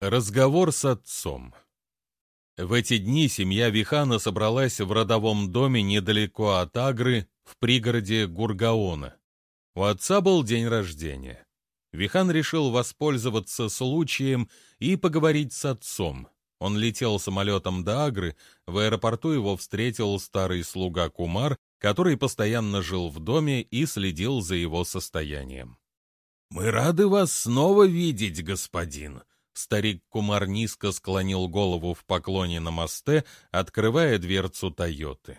Разговор с отцом. В эти дни семья Вихана собралась в родовом доме недалеко от Агры, в пригороде Гургаона. У отца был день рождения. Вихан решил воспользоваться случаем и поговорить с отцом. Он летел самолетом до Агры, в аэропорту его встретил старый слуга Кумар, который постоянно жил в доме и следил за его состоянием. «Мы рады вас снова видеть, господин», Старик Кумар низко склонил голову в поклоне на мосте, открывая дверцу Тойоты.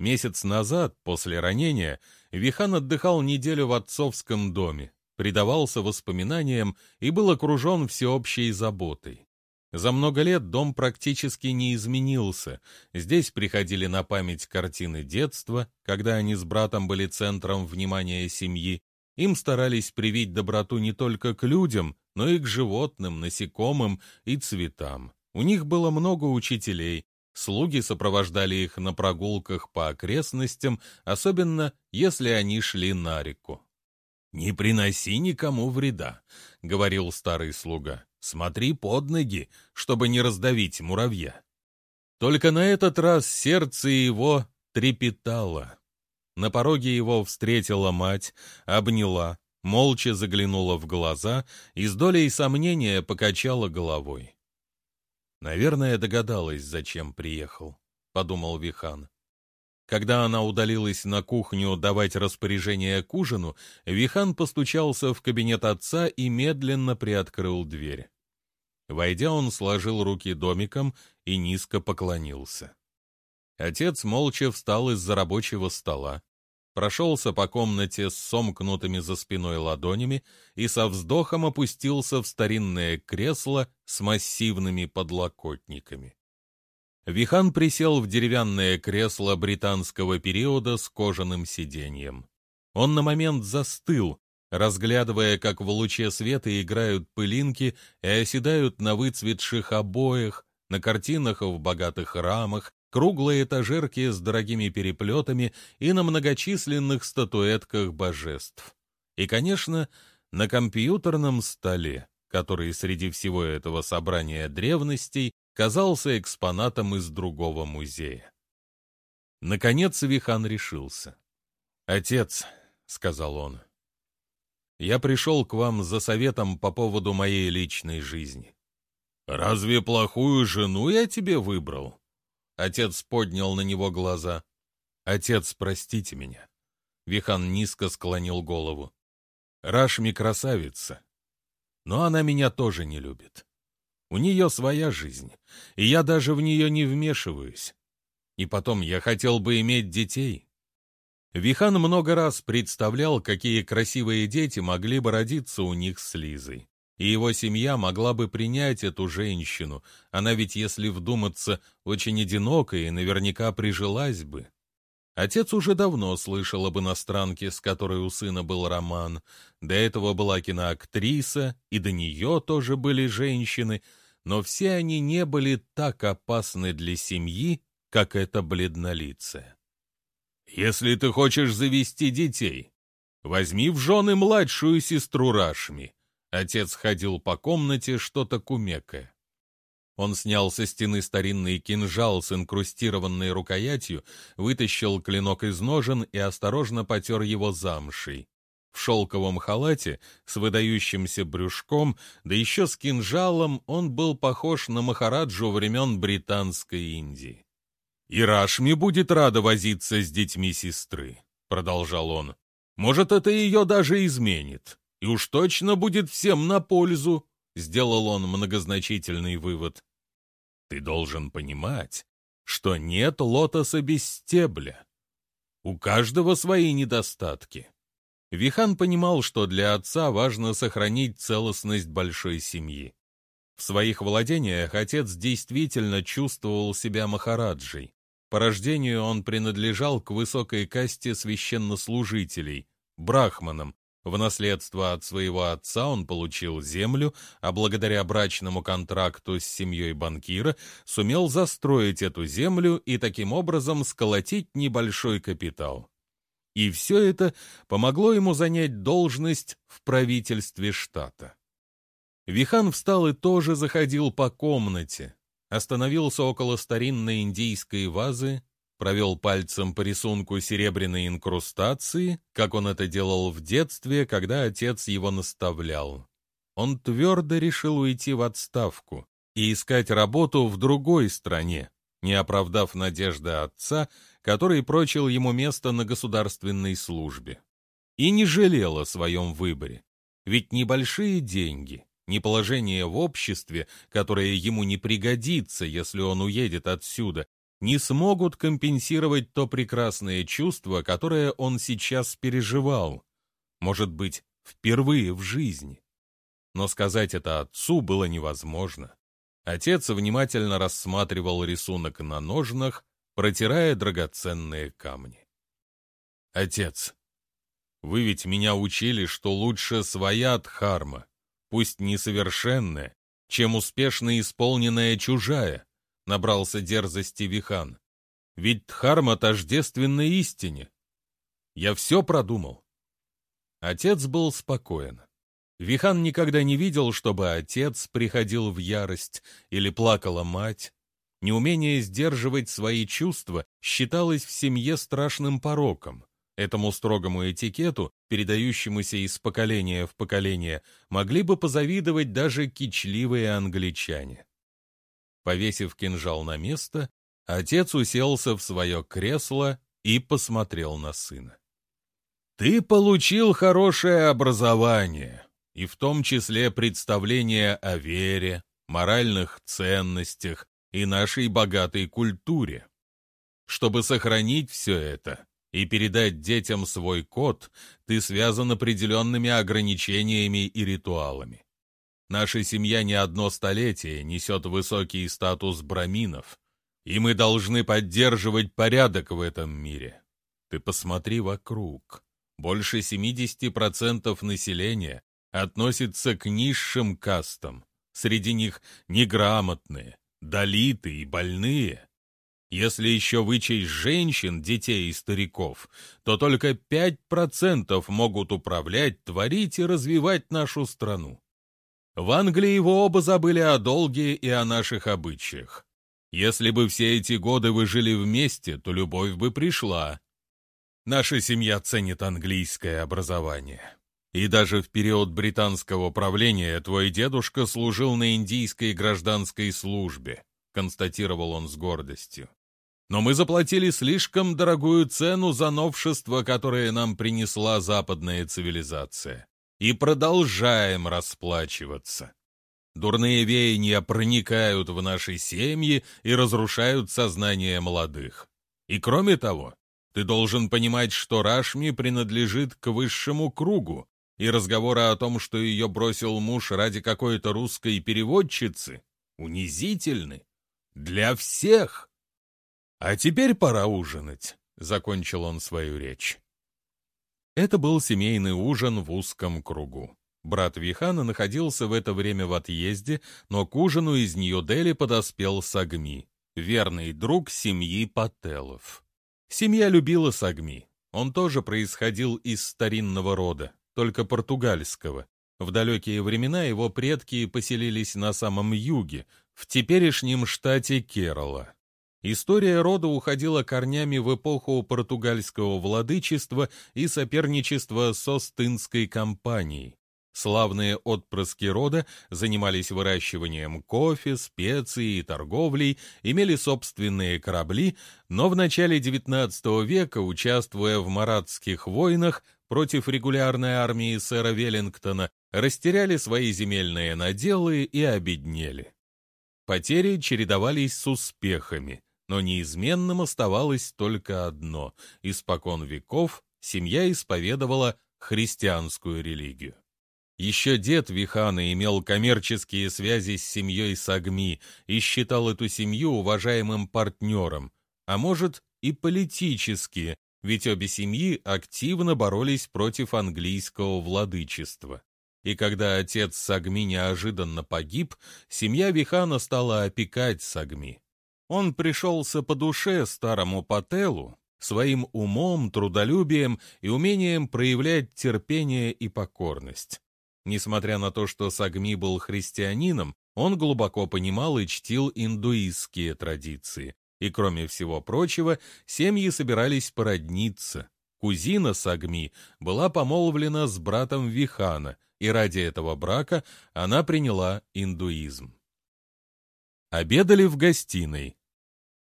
Месяц назад, после ранения, Вихан отдыхал неделю в отцовском доме, предавался воспоминаниям и был окружен всеобщей заботой. За много лет дом практически не изменился. Здесь приходили на память картины детства, когда они с братом были центром внимания семьи. Им старались привить доброту не только к людям, но и к животным, насекомым и цветам. У них было много учителей, слуги сопровождали их на прогулках по окрестностям, особенно если они шли на реку. «Не приноси никому вреда», — говорил старый слуга. «Смотри под ноги, чтобы не раздавить муравья». Только на этот раз сердце его трепетало. На пороге его встретила мать, обняла, молча заглянула в глаза и с долей сомнения покачала головой. «Наверное, догадалась, зачем приехал», — подумал Вихан. Когда она удалилась на кухню давать распоряжение к ужину, Вихан постучался в кабинет отца и медленно приоткрыл дверь. Войдя, он сложил руки домиком и низко поклонился. Отец молча встал из-за рабочего стола, прошелся по комнате с сомкнутыми за спиной ладонями и со вздохом опустился в старинное кресло с массивными подлокотниками. Вихан присел в деревянное кресло британского периода с кожаным сиденьем. Он на момент застыл, разглядывая, как в луче света играют пылинки и оседают на выцветших обоях, на картинах в богатых рамах, круглые этажерки с дорогими переплетами и на многочисленных статуэтках божеств. И, конечно, на компьютерном столе, который среди всего этого собрания древностей казался экспонатом из другого музея. Наконец Вихан решился. «Отец», — сказал он, — «я пришел к вам за советом по поводу моей личной жизни». «Разве плохую жену я тебе выбрал?» Отец поднял на него глаза. «Отец, простите меня». Вихан низко склонил голову. «Рашми красавица, но она меня тоже не любит. У нее своя жизнь, и я даже в нее не вмешиваюсь. И потом я хотел бы иметь детей». Вихан много раз представлял, какие красивые дети могли бы родиться у них с Лизой и его семья могла бы принять эту женщину. Она ведь, если вдуматься, очень одинокая и наверняка прижилась бы. Отец уже давно слышал об иностранке, с которой у сына был роман. До этого была киноактриса, и до нее тоже были женщины, но все они не были так опасны для семьи, как эта бледнолицая. «Если ты хочешь завести детей, возьми в жены младшую сестру Рашми», Отец ходил по комнате, что-то кумекая. Он снял со стены старинный кинжал с инкрустированной рукоятью, вытащил клинок из ножен и осторожно потер его замшей. В шелковом халате, с выдающимся брюшком, да еще с кинжалом, он был похож на Махараджу времен Британской Индии. «И Рашми будет рада возиться с детьми сестры», — продолжал он. «Может, это ее даже изменит и уж точно будет всем на пользу», — сделал он многозначительный вывод. «Ты должен понимать, что нет лотоса без стебля. У каждого свои недостатки». Вихан понимал, что для отца важно сохранить целостность большой семьи. В своих владениях отец действительно чувствовал себя махараджей. По рождению он принадлежал к высокой касте священнослужителей, брахманам, в наследство от своего отца он получил землю, а благодаря брачному контракту с семьей банкира сумел застроить эту землю и таким образом сколотить небольшой капитал. И все это помогло ему занять должность в правительстве штата. Вихан встал и тоже заходил по комнате. Остановился около старинной индийской вазы, провел пальцем по рисунку серебряной инкрустации, как он это делал в детстве, когда отец его наставлял. Он твердо решил уйти в отставку и искать работу в другой стране, не оправдав надежды отца, который прочил ему место на государственной службе. И не жалел о своем выборе. Ведь небольшие деньги, ни положение в обществе, которое ему не пригодится, если он уедет отсюда, не смогут компенсировать то прекрасное чувство, которое он сейчас переживал. Может быть, впервые в жизни. Но сказать это отцу было невозможно. Отец внимательно рассматривал рисунок на ножнах, протирая драгоценные камни. «Отец, вы ведь меня учили, что лучше своя дхарма, пусть несовершенная, чем успешно исполненная чужая», — набрался дерзости Вихан. «Ведь дхарма тождественна истине. Я все продумал». Отец был спокоен. Вихан никогда не видел, чтобы отец приходил в ярость или плакала мать. Неумение сдерживать свои чувства считалось в семье страшным пороком. Этому строгому этикету, передающемуся из поколения в поколение, могли бы позавидовать даже кичливые англичане. Повесив кинжал на место, отец уселся в свое кресло и посмотрел на сына. «Ты получил хорошее образование», и в том числе представления о вере, моральных ценностях и нашей богатой культуре. Чтобы сохранить все это и передать детям свой код, ты связан определенными ограничениями и ритуалами. Наша семья не одно столетие несет высокий статус браминов, и мы должны поддерживать порядок в этом мире. Ты посмотри вокруг. Больше 70% населения относится к низшим кастам. Среди них неграмотные, долиты и больные. Если еще вычесть женщин, детей и стариков, то только 5% могут управлять, творить и развивать нашу страну. В Англии его оба забыли о долге и о наших обычаях. Если бы все эти годы вы жили вместе, то любовь бы пришла. Наша семья ценит английское образование. И даже в период британского правления твой дедушка служил на индийской гражданской службе, констатировал он с гордостью. Но мы заплатили слишком дорогую цену за новшество, которое нам принесла западная цивилизация. И продолжаем расплачиваться. Дурные веяния проникают в наши семьи и разрушают сознание молодых. И кроме того, ты должен понимать, что Рашми принадлежит к высшему кругу, и разговоры о том, что ее бросил муж ради какой-то русской переводчицы, унизительны. Для всех. А теперь пора ужинать, — закончил он свою речь. Это был семейный ужин в узком кругу. Брат Вихана находился в это время в отъезде, но к ужину из Нью-Дели подоспел Сагми, верный друг семьи Пателов. Семья любила Сагми. Он тоже происходил из старинного рода только португальского. В далекие времена его предки поселились на самом юге, в теперешнем штате Керала. История рода уходила корнями в эпоху португальского владычества и соперничества с Остинской компанией. Славные отпрыски рода занимались выращиванием кофе, специй и торговлей, имели собственные корабли, но в начале XIX века, участвуя в маратских войнах, против регулярной армии сэра Веллингтона, растеряли свои земельные наделы и обеднели. Потери чередовались с успехами, но неизменным оставалось только одно — испокон веков семья исповедовала христианскую религию. Еще дед Вихана имел коммерческие связи с семьей Сагми и считал эту семью уважаемым партнером, а может и политически, ведь обе семьи активно боролись против английского владычества. И когда отец Сагми неожиданно погиб, семья Вихана стала опекать Сагми. Он пришелся по душе старому Пателу, своим умом, трудолюбием и умением проявлять терпение и покорность. Несмотря на то, что Сагми был христианином, он глубоко понимал и чтил индуистские традиции. И, кроме всего прочего, семьи собирались породниться. Кузина Сагми была помолвлена с братом Вихана, и ради этого брака она приняла индуизм. Обедали в гостиной.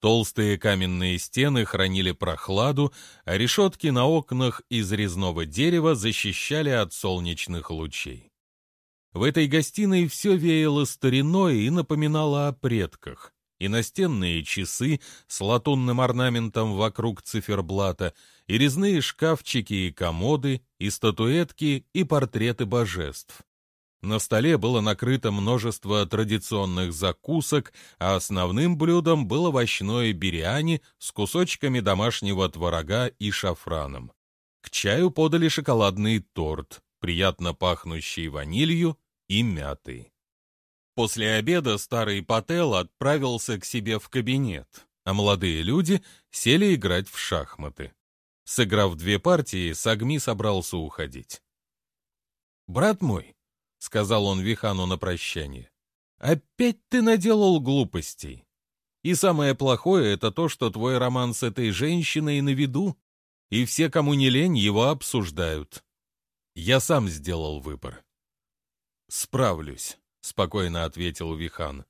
Толстые каменные стены хранили прохладу, а решетки на окнах из резного дерева защищали от солнечных лучей. В этой гостиной все веяло стариной и напоминало о предках. И настенные часы с латунным орнаментом вокруг циферблата, и резные шкафчики и комоды, и статуэтки, и портреты божеств. На столе было накрыто множество традиционных закусок, а основным блюдом был овощное бириани с кусочками домашнего творога и шафраном. К чаю подали шоколадный торт, приятно пахнущий ванилью и мятой. После обеда старый Пател отправился к себе в кабинет, а молодые люди сели играть в шахматы. Сыграв две партии, Сагми собрался уходить. «Брат мой», — сказал он Вихану на прощание. «Опять ты наделал глупостей. И самое плохое — это то, что твой роман с этой женщиной на виду, и все, кому не лень, его обсуждают. Я сам сделал выбор». «Справлюсь», — спокойно ответил Вихан.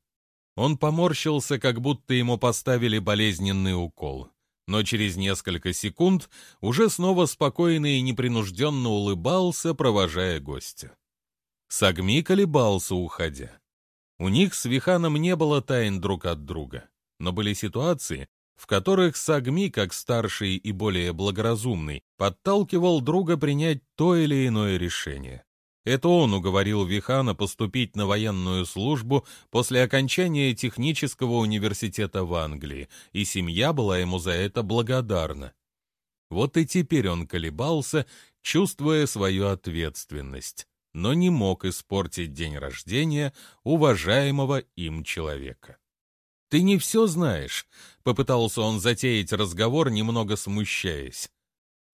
Он поморщился, как будто ему поставили болезненный укол но через несколько секунд уже снова спокойно и непринужденно улыбался, провожая гостя. Сагми колебался, уходя. У них с Виханом не было тайн друг от друга, но были ситуации, в которых Сагми, как старший и более благоразумный, подталкивал друга принять то или иное решение. Это он уговорил Вихана поступить на военную службу после окончания технического университета в Англии, и семья была ему за это благодарна. Вот и теперь он колебался, чувствуя свою ответственность но не мог испортить день рождения уважаемого им человека. «Ты не все знаешь», — попытался он затеять разговор, немного смущаясь.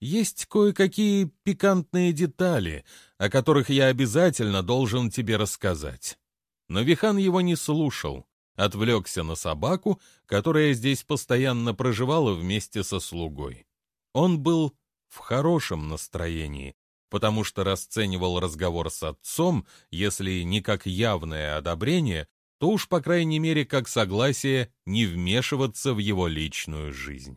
«Есть кое-какие пикантные детали, о которых я обязательно должен тебе рассказать». Но Вихан его не слушал, отвлекся на собаку, которая здесь постоянно проживала вместе со слугой. Он был в хорошем настроении, потому что расценивал разговор с отцом, если не как явное одобрение, то уж, по крайней мере, как согласие не вмешиваться в его личную жизнь.